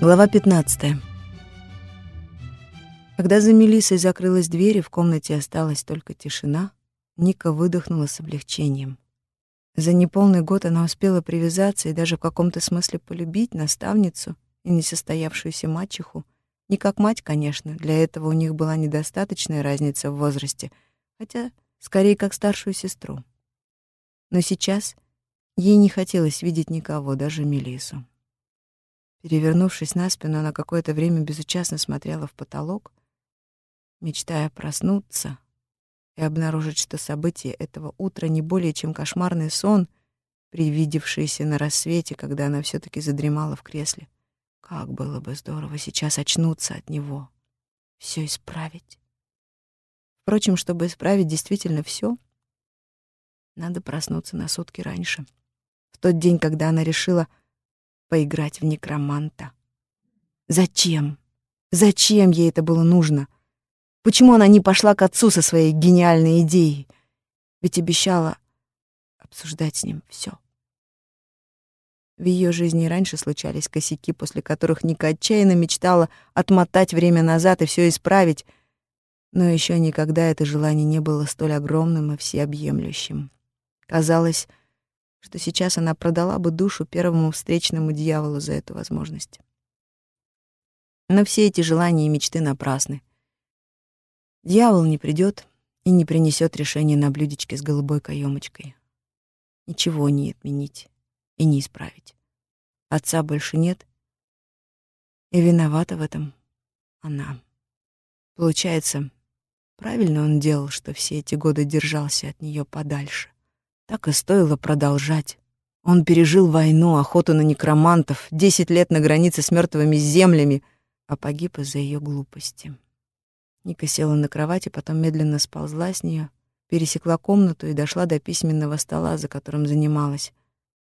Глава 15. Когда за Мелиссой закрылась дверь и в комнате осталась только тишина, Ника выдохнула с облегчением. За неполный год она успела привязаться и даже в каком-то смысле полюбить наставницу и несостоявшуюся мачеху. Не как мать, конечно, для этого у них была недостаточная разница в возрасте, хотя скорее как старшую сестру. Но сейчас ей не хотелось видеть никого, даже Мелису. Перевернувшись на спину, она какое-то время безучастно смотрела в потолок, мечтая проснуться и обнаружить, что события этого утра не более чем кошмарный сон, привидевшийся на рассвете, когда она все таки задремала в кресле. Как было бы здорово сейчас очнуться от него, все исправить. Впрочем, чтобы исправить действительно все, надо проснуться на сутки раньше. В тот день, когда она решила — поиграть в некроманта. Зачем? Зачем ей это было нужно? Почему она не пошла к отцу со своей гениальной идеей? Ведь обещала обсуждать с ним все. В ее жизни раньше случались косяки, после которых Ника отчаянно мечтала отмотать время назад и все исправить, но еще никогда это желание не было столь огромным и всеобъемлющим. Казалось, что сейчас она продала бы душу первому встречному дьяволу за эту возможность. Но все эти желания и мечты напрасны. Дьявол не придет и не принесет решение на блюдечке с голубой каемочкой. Ничего не отменить и не исправить. Отца больше нет, и виновата в этом она. Получается, правильно он делал, что все эти годы держался от нее подальше. Так и стоило продолжать. Он пережил войну, охоту на некромантов, десять лет на границе с мертвыми землями, а погиб из-за ее глупости. Ника села на кровати, потом медленно сползла с нее, пересекла комнату и дошла до письменного стола, за которым занималась.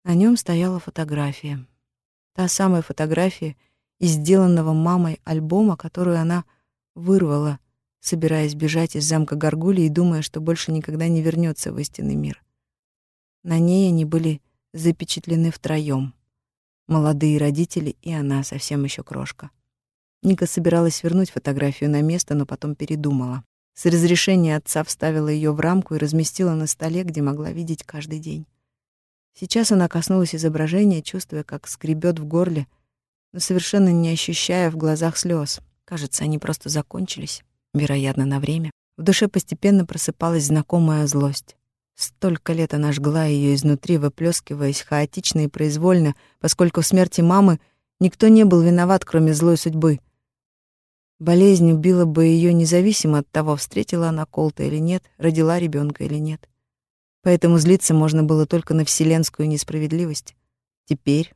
На нем стояла фотография. Та самая фотография из сделанного мамой альбома, которую она вырвала, собираясь бежать из замка Гаргули и думая, что больше никогда не вернется в истинный мир. На ней они были запечатлены втроем. Молодые родители и она, совсем еще крошка. Ника собиралась вернуть фотографию на место, но потом передумала. С разрешения отца вставила ее в рамку и разместила на столе, где могла видеть каждый день. Сейчас она коснулась изображения, чувствуя, как скребет в горле, но совершенно не ощущая в глазах слез. Кажется, они просто закончились, вероятно, на время. В душе постепенно просыпалась знакомая злость. Столько лет она жгла ее изнутри, выплескиваясь хаотично и произвольно, поскольку в смерти мамы никто не был виноват, кроме злой судьбы. Болезнь убила бы ее независимо от того, встретила она Колта или нет, родила ребенка или нет. Поэтому злиться можно было только на вселенскую несправедливость. Теперь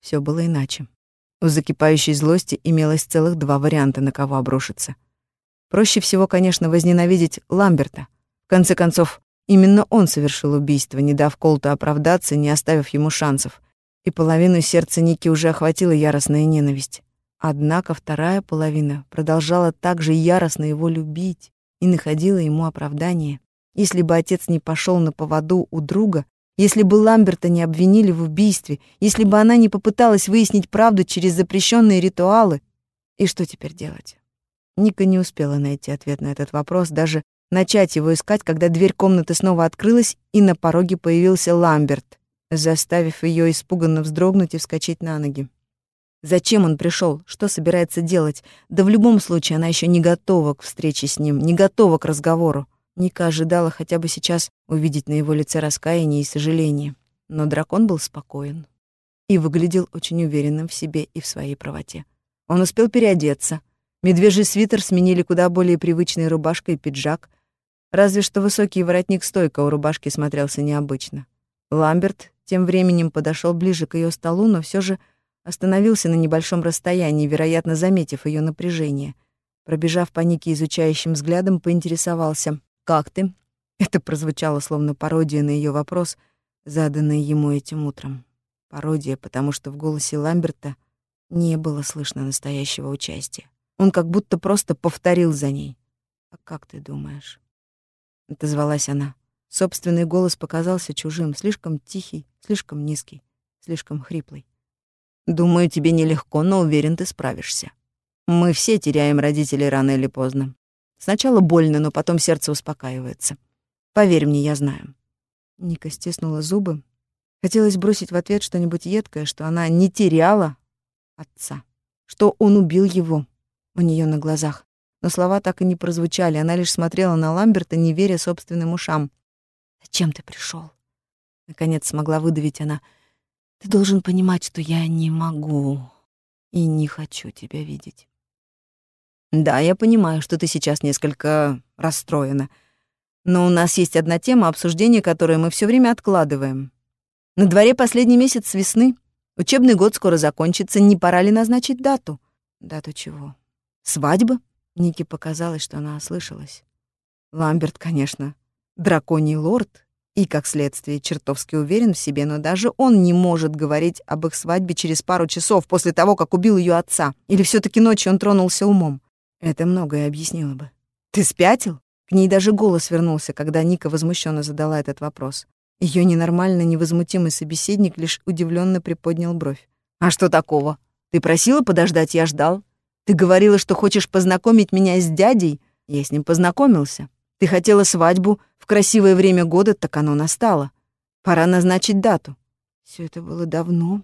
все было иначе. У закипающей злости имелось целых два варианта, на кого обрушиться. Проще всего, конечно, возненавидеть Ламберта. В конце концов, Именно он совершил убийство, не дав Колту оправдаться, не оставив ему шансов. И половину сердца Ники уже охватила яростная ненависть. Однако вторая половина продолжала также яростно его любить и находила ему оправдание. Если бы отец не пошел на поводу у друга, если бы Ламберта не обвинили в убийстве, если бы она не попыталась выяснить правду через запрещенные ритуалы, и что теперь делать? Ника не успела найти ответ на этот вопрос, даже начать его искать, когда дверь комнаты снова открылась, и на пороге появился Ламберт, заставив ее испуганно вздрогнуть и вскочить на ноги. Зачем он пришел? Что собирается делать? Да в любом случае она еще не готова к встрече с ним, не готова к разговору. Ника ожидала хотя бы сейчас увидеть на его лице раскаяние и сожаление. Но дракон был спокоен и выглядел очень уверенным в себе и в своей правоте. Он успел переодеться. Медвежий свитер сменили куда более привычной рубашкой и пиджак, Разве что высокий воротник стойка у рубашки смотрелся необычно. Ламберт тем временем подошел ближе к ее столу, но все же остановился на небольшом расстоянии, вероятно, заметив ее напряжение. Пробежав по Нике изучающим взглядом, поинтересовался «Как ты?». Это прозвучало словно пародия на ее вопрос, заданный ему этим утром. Пародия, потому что в голосе Ламберта не было слышно настоящего участия. Он как будто просто повторил за ней. «А как ты думаешь?» — отозвалась она. Собственный голос показался чужим, слишком тихий, слишком низкий, слишком хриплый. Думаю, тебе нелегко, но уверен, ты справишься. Мы все теряем родителей рано или поздно. Сначала больно, но потом сердце успокаивается. Поверь мне, я знаю». Ника стиснула зубы. Хотелось бросить в ответ что-нибудь едкое, что она не теряла отца, что он убил его у нее на глазах. Но слова так и не прозвучали, она лишь смотрела на Ламберта, не веря собственным ушам. «Зачем ты пришел? Наконец смогла выдавить она. «Ты должен понимать, что я не могу и не хочу тебя видеть». «Да, я понимаю, что ты сейчас несколько расстроена», но у нас есть одна тема обсуждения, которую мы все время откладываем. На дворе последний месяц весны. Учебный год скоро закончится. Не пора ли назначить дату? Дату чего? Свадьбы? Нике показалось, что она ослышалась. Ламберт, конечно, драконий лорд и, как следствие, чертовски уверен в себе, но даже он не может говорить об их свадьбе через пару часов после того, как убил ее отца. Или все таки ночью он тронулся умом. Это многое объяснило бы. «Ты спятил?» К ней даже голос вернулся, когда Ника возмущенно задала этот вопрос. Ее ненормально невозмутимый собеседник лишь удивленно приподнял бровь. «А что такого? Ты просила подождать, я ждал. Ты говорила, что хочешь познакомить меня с дядей. Я с ним познакомился. Ты хотела свадьбу в красивое время года, так оно настало. Пора назначить дату». Все это было давно.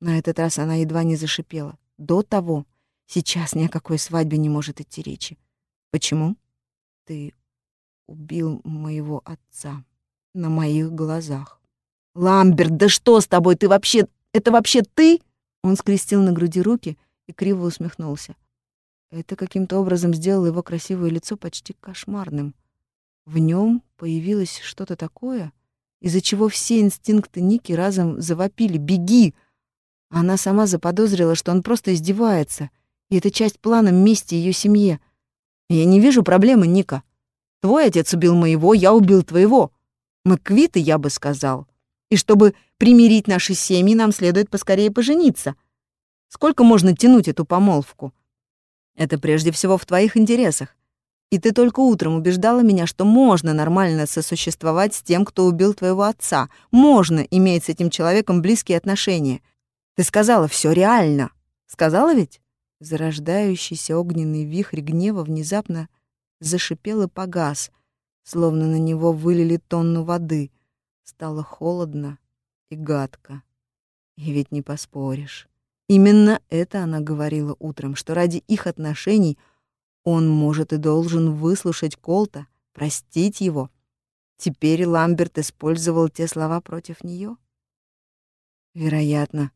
На этот раз она едва не зашипела. До того. Сейчас ни о какой свадьбе не может идти речи. Почему? Ты убил моего отца на моих глазах. «Ламберт, да что с тобой? Ты вообще... Это вообще ты?» Он скрестил на груди руки и криво усмехнулся. Это каким-то образом сделало его красивое лицо почти кошмарным. В нем появилось что-то такое, из-за чего все инстинкты Ники разом завопили «Беги!». Она сама заподозрила, что он просто издевается, и это часть плана мести ее семье. «Я не вижу проблемы, Ника. Твой отец убил моего, я убил твоего. Мы квиты, я бы сказал. И чтобы примирить наши семьи, нам следует поскорее пожениться. Сколько можно тянуть эту помолвку? Это прежде всего в твоих интересах. И ты только утром убеждала меня, что можно нормально сосуществовать с тем, кто убил твоего отца. Можно иметь с этим человеком близкие отношения. Ты сказала, все реально. Сказала ведь? Зарождающийся огненный вихрь гнева внезапно зашипел и погас, словно на него вылили тонну воды. Стало холодно и гадко. И ведь не поспоришь. Именно это она говорила утром, что ради их отношений он может и должен выслушать Колта, простить его. Теперь Ламберт использовал те слова против нее. Вероятно,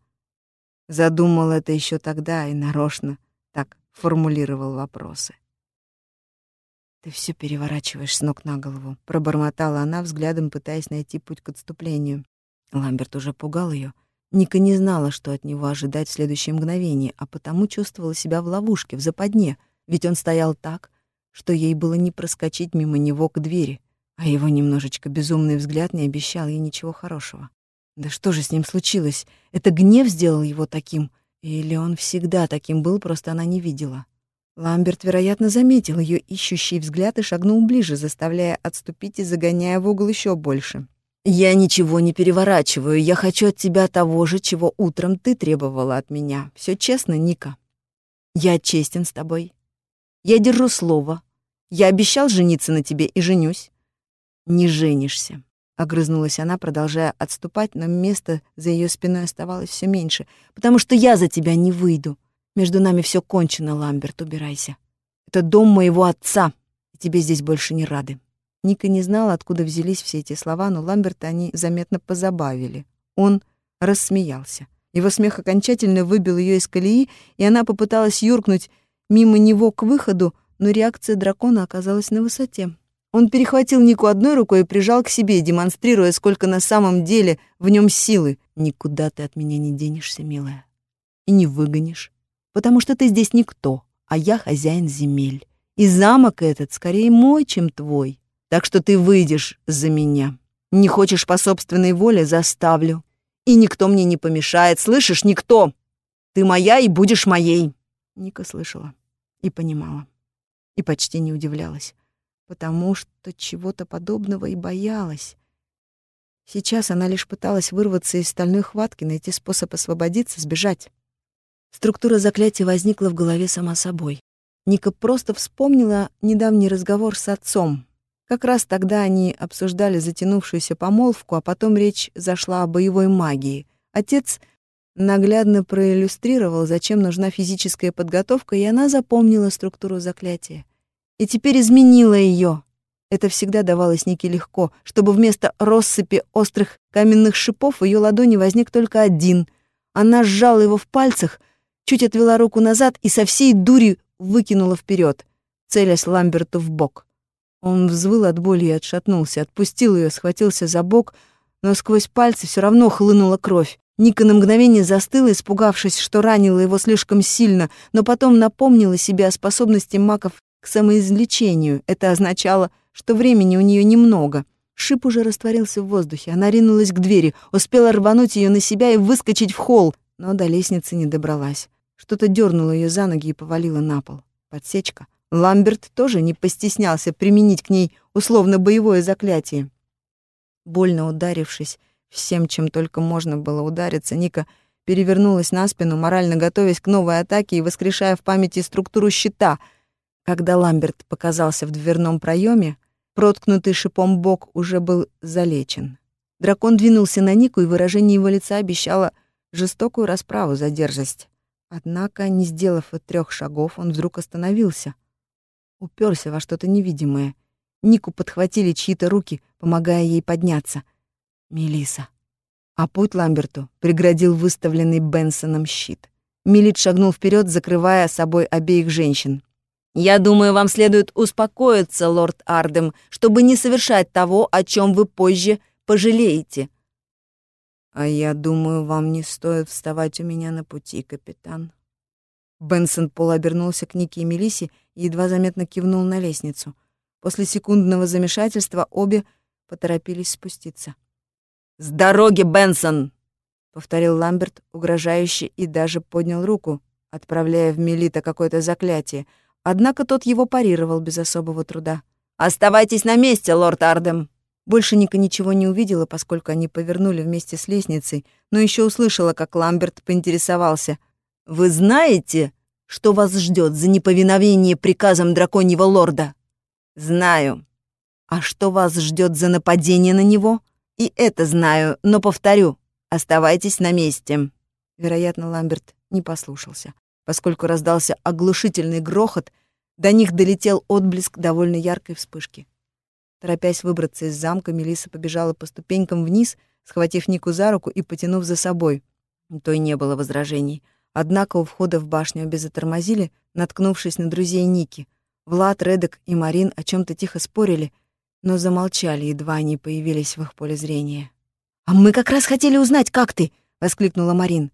задумал это еще тогда и нарочно так формулировал вопросы. «Ты все переворачиваешь с ног на голову», — пробормотала она, взглядом пытаясь найти путь к отступлению. Ламберт уже пугал ее. Ника не знала, что от него ожидать в следующее мгновение, а потому чувствовала себя в ловушке, в западне, ведь он стоял так, что ей было не проскочить мимо него к двери, а его немножечко безумный взгляд не обещал ей ничего хорошего. Да что же с ним случилось? Это гнев сделал его таким? Или он всегда таким был, просто она не видела? Ламберт, вероятно, заметил ее ищущий взгляд и шагнул ближе, заставляя отступить и загоняя в угол еще больше. «Я ничего не переворачиваю. Я хочу от тебя того же, чего утром ты требовала от меня. Все честно, Ника. Я честен с тобой. Я держу слово. Я обещал жениться на тебе и женюсь. Не женишься». Огрызнулась она, продолжая отступать, но место за ее спиной оставалось все меньше. «Потому что я за тебя не выйду. Между нами все кончено, Ламберт, убирайся. Это дом моего отца, и тебе здесь больше не рады». Ника не знала, откуда взялись все эти слова, но Ламберта они заметно позабавили. Он рассмеялся. Его смех окончательно выбил ее из колеи, и она попыталась юркнуть мимо него к выходу, но реакция дракона оказалась на высоте. Он перехватил Нику одной рукой и прижал к себе, демонстрируя, сколько на самом деле в нем силы. «Никуда ты от меня не денешься, милая, и не выгонишь потому что ты здесь никто, а я хозяин земель. И замок этот скорее мой, чем твой. Так что ты выйдешь за меня. Не хочешь по собственной воле — заставлю. И никто мне не помешает, слышишь, никто. Ты моя и будешь моей. Ника слышала и понимала. И почти не удивлялась, потому что чего-то подобного и боялась. Сейчас она лишь пыталась вырваться из стальной хватки, найти способ освободиться, сбежать. Структура заклятия возникла в голове сама собой. Ника просто вспомнила недавний разговор с отцом. Как раз тогда они обсуждали затянувшуюся помолвку, а потом речь зашла о боевой магии. Отец наглядно проиллюстрировал, зачем нужна физическая подготовка, и она запомнила структуру заклятия. И теперь изменила ее. Это всегда давалось Нике легко, чтобы вместо россыпи острых каменных шипов в ее ладони возник только один. Она сжала его в пальцах, чуть отвела руку назад и со всей дури выкинула вперед, целясь Ламберту в бок. Он взвыл от боли и отшатнулся, отпустил ее, схватился за бок, но сквозь пальцы все равно хлынула кровь. Ника на мгновение застыла, испугавшись, что ранила его слишком сильно, но потом напомнила себе о способности маков к самоизлечению. Это означало, что времени у нее немного. Шип уже растворился в воздухе. Она ринулась к двери, успела рвануть ее на себя и выскочить в холл, но до лестницы не добралась. Что-то дернуло ее за ноги и повалило на пол. Подсечка. Ламберт тоже не постеснялся применить к ней условно-боевое заклятие. Больно ударившись всем, чем только можно было удариться, Ника перевернулась на спину, морально готовясь к новой атаке и воскрешая в памяти структуру щита. Когда Ламберт показался в дверном проеме, проткнутый шипом бок уже был залечен. Дракон двинулся на Нику, и выражение его лица обещало жестокую расправу за дерзость. Однако, не сделав и трех шагов, он вдруг остановился. Уперся во что-то невидимое. Нику подхватили чьи-то руки, помогая ей подняться. Мелиса. А путь Ламберту преградил выставленный Бенсоном щит. Милит шагнул вперед, закрывая собой обеих женщин. «Я думаю, вам следует успокоиться, лорд Ардем, чтобы не совершать того, о чем вы позже пожалеете», «А я думаю, вам не стоит вставать у меня на пути, капитан». Бенсон полуобернулся к Нике и Мелисе и едва заметно кивнул на лестницу. После секундного замешательства обе поторопились спуститься. «С дороги, Бенсон!» — повторил Ламберт, угрожающе, и даже поднял руку, отправляя в Мелита какое-то заклятие. Однако тот его парировал без особого труда. «Оставайтесь на месте, лорд Ардем!» Больше Ника ничего не увидела, поскольку они повернули вместе с лестницей, но еще услышала, как Ламберт поинтересовался. «Вы знаете, что вас ждет за неповиновение приказам драконьего лорда?» «Знаю. А что вас ждет за нападение на него?» «И это знаю, но повторю, оставайтесь на месте». Вероятно, Ламберт не послушался, поскольку раздался оглушительный грохот, до них долетел отблеск довольно яркой вспышки. Торопясь выбраться из замка, Мелиса побежала по ступенькам вниз, схватив Нику за руку и потянув за собой. У той не было возражений. Однако у входа в башню обе затормозили, наткнувшись на друзей Ники. Влад, Редек и Марин о чем то тихо спорили, но замолчали, едва они появились в их поле зрения. «А мы как раз хотели узнать, как ты!» — воскликнула Марин.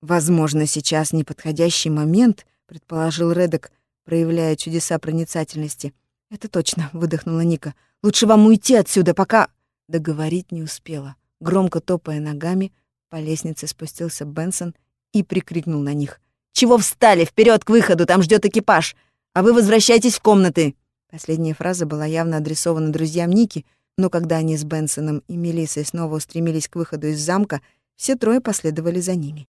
«Возможно, сейчас неподходящий момент», — предположил Редек, проявляя чудеса проницательности. «Это точно», — выдохнула Ника. Лучше вам уйти отсюда, пока...» Договорить не успела. Громко топая ногами, по лестнице спустился Бенсон и прикрикнул на них. «Чего встали? Вперед к выходу! Там ждет экипаж! А вы возвращайтесь в комнаты!» Последняя фраза была явно адресована друзьям Ники, но когда они с Бенсоном и Мелиссой снова устремились к выходу из замка, все трое последовали за ними.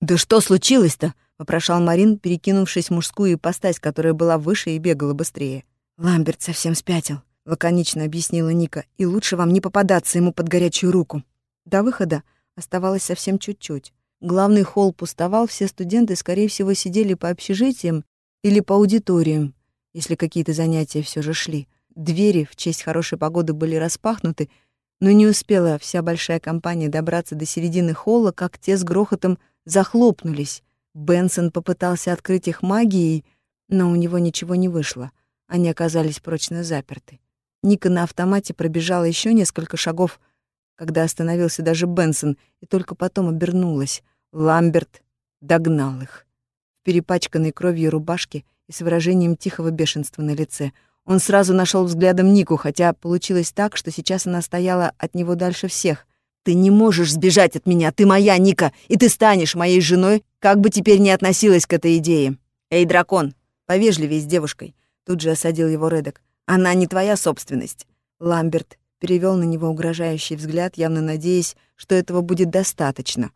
«Да что случилось-то?» — вопрошал Марин, перекинувшись в мужскую ипостась, которая была выше и бегала быстрее. Ламберт совсем спятил. — лаконично объяснила Ника, «и лучше вам не попадаться ему под горячую руку». До выхода оставалось совсем чуть-чуть. Главный холл пустовал, все студенты, скорее всего, сидели по общежитиям или по аудиториям, если какие-то занятия все же шли. Двери в честь хорошей погоды были распахнуты, но не успела вся большая компания добраться до середины холла, как те с грохотом захлопнулись. Бенсон попытался открыть их магией, но у него ничего не вышло. Они оказались прочно заперты. Ника на автомате пробежала еще несколько шагов, когда остановился даже Бенсон, и только потом обернулась. Ламберт догнал их. В перепачканной кровью рубашке и с выражением тихого бешенства на лице. Он сразу нашел взглядом Нику, хотя получилось так, что сейчас она стояла от него дальше всех. «Ты не можешь сбежать от меня, ты моя, Ника, и ты станешь моей женой, как бы теперь ни относилась к этой идее. Эй, дракон, повежливее с девушкой», — тут же осадил его Редок. Она не твоя собственность. Ламберт перевел на него угрожающий взгляд, явно надеясь, что этого будет достаточно.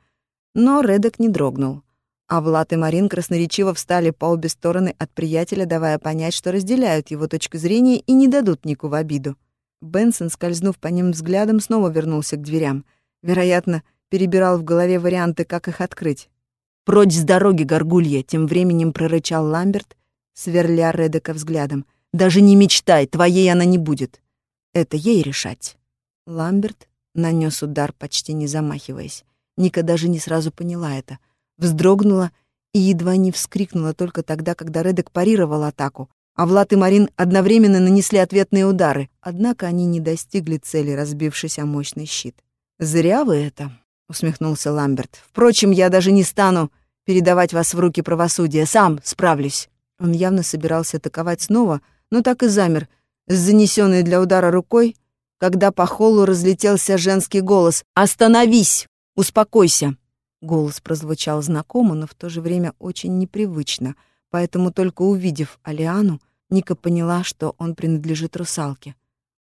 Но Редок не дрогнул. А Влад и Марин красноречиво встали по обе стороны от приятеля, давая понять, что разделяют его точку зрения и не дадут Нику в обиду. Бенсон, скользнув по ним взглядом, снова вернулся к дверям. Вероятно, перебирал в голове варианты, как их открыть. «Прочь с дороги, горгулья!» — тем временем прорычал Ламберт, сверля Редека взглядом. «Даже не мечтай, твоей она не будет. Это ей решать». Ламберт нанес удар, почти не замахиваясь. Ника даже не сразу поняла это. Вздрогнула и едва не вскрикнула только тогда, когда Редек парировал атаку, а Влад и Марин одновременно нанесли ответные удары. Однако они не достигли цели, разбившись о мощный щит. «Зря вы это», — усмехнулся Ламберт. «Впрочем, я даже не стану передавать вас в руки правосудия. Сам справлюсь». Он явно собирался атаковать снова, но так и замер, с занесенной для удара рукой, когда по холлу разлетелся женский голос. «Остановись! Успокойся!» Голос прозвучал знакомо, но в то же время очень непривычно, поэтому только увидев Алиану, Ника поняла, что он принадлежит русалке.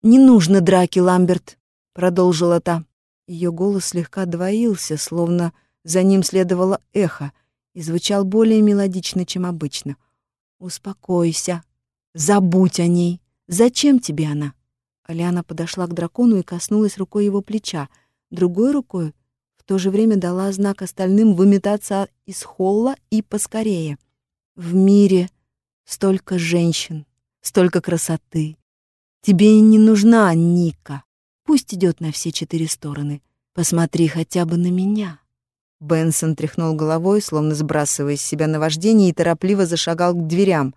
«Не нужно драки, Ламберт!» — продолжила та. Ее голос слегка двоился, словно за ним следовало эхо, и звучал более мелодично, чем обычно. «Успокойся. Забудь о ней. Зачем тебе она?» Алиана подошла к дракону и коснулась рукой его плеча. Другой рукой то же время дала знак остальным выметаться из холла и поскорее. «В мире столько женщин, столько красоты. Тебе не нужна Ника. Пусть идет на все четыре стороны. Посмотри хотя бы на меня». Бенсон тряхнул головой, словно сбрасывая с себя наваждение, и торопливо зашагал к дверям.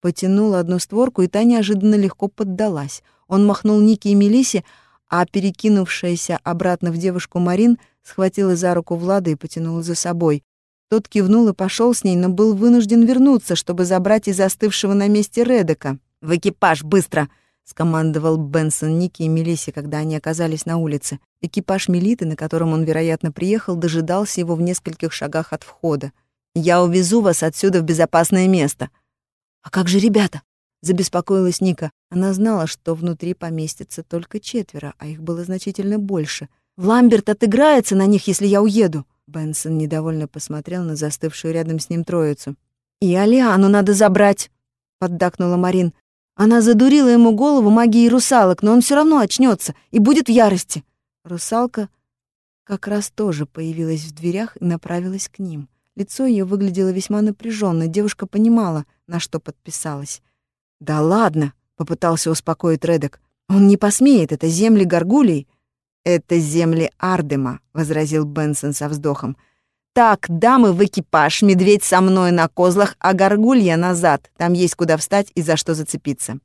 Потянул одну створку, и та неожиданно легко поддалась. Он махнул Нике и Мелисе, а перекинувшаяся обратно в девушку Марин схватила за руку Влада и потянула за собой. Тот кивнул и пошел с ней, но был вынужден вернуться, чтобы забрать из застывшего на месте Редека. «В экипаж, быстро!» — скомандовал Бенсон Нике и Мелисе, когда они оказались на улице. Экипаж Мелиты, на котором он, вероятно, приехал, дожидался его в нескольких шагах от входа. «Я увезу вас отсюда в безопасное место». «А как же ребята?» — забеспокоилась Ника. Она знала, что внутри поместится только четверо, а их было значительно больше. «Ламберт отыграется на них, если я уеду». Бенсон недовольно посмотрел на застывшую рядом с ним троицу. «И Алиану надо забрать», — поддакнула Марин. Она задурила ему голову магией русалок, но он все равно очнется и будет в ярости. Русалка как раз тоже появилась в дверях и направилась к ним. Лицо ее выглядело весьма напряженно. Девушка понимала, на что подписалась. «Да ладно!» — попытался успокоить Редек. «Он не посмеет, это земли Гаргулей». «Это земли Ардема», — возразил Бенсон со вздохом. «Так, дамы в экипаж, медведь со мной на козлах, а горгулья назад. Там есть куда встать и за что зацепиться».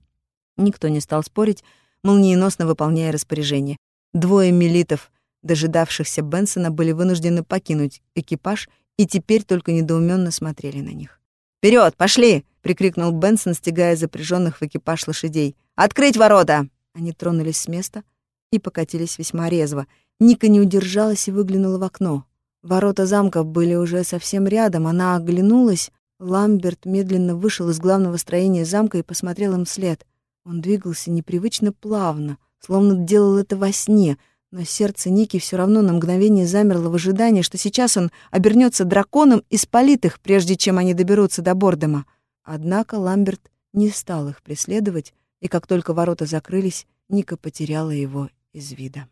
Никто не стал спорить, молниеносно выполняя распоряжение. Двое милитов, дожидавшихся Бенсона, были вынуждены покинуть экипаж и теперь только недоуменно смотрели на них. Вперед, пошли!» — прикрикнул Бенсон, стягая запряженных в экипаж лошадей. «Открыть ворота!» Они тронулись с места и покатились весьма резво. Ника не удержалась и выглянула в окно. Ворота замка были уже совсем рядом. Она оглянулась. Ламберт медленно вышел из главного строения замка и посмотрел им вслед. Он двигался непривычно плавно, словно делал это во сне, но сердце Ники все равно на мгновение замерло в ожидании, что сейчас он обернется драконом и спалит их, прежде чем они доберутся до Бордема. Однако Ламберт не стал их преследовать, и как только ворота закрылись, Ника потеряла его из вида.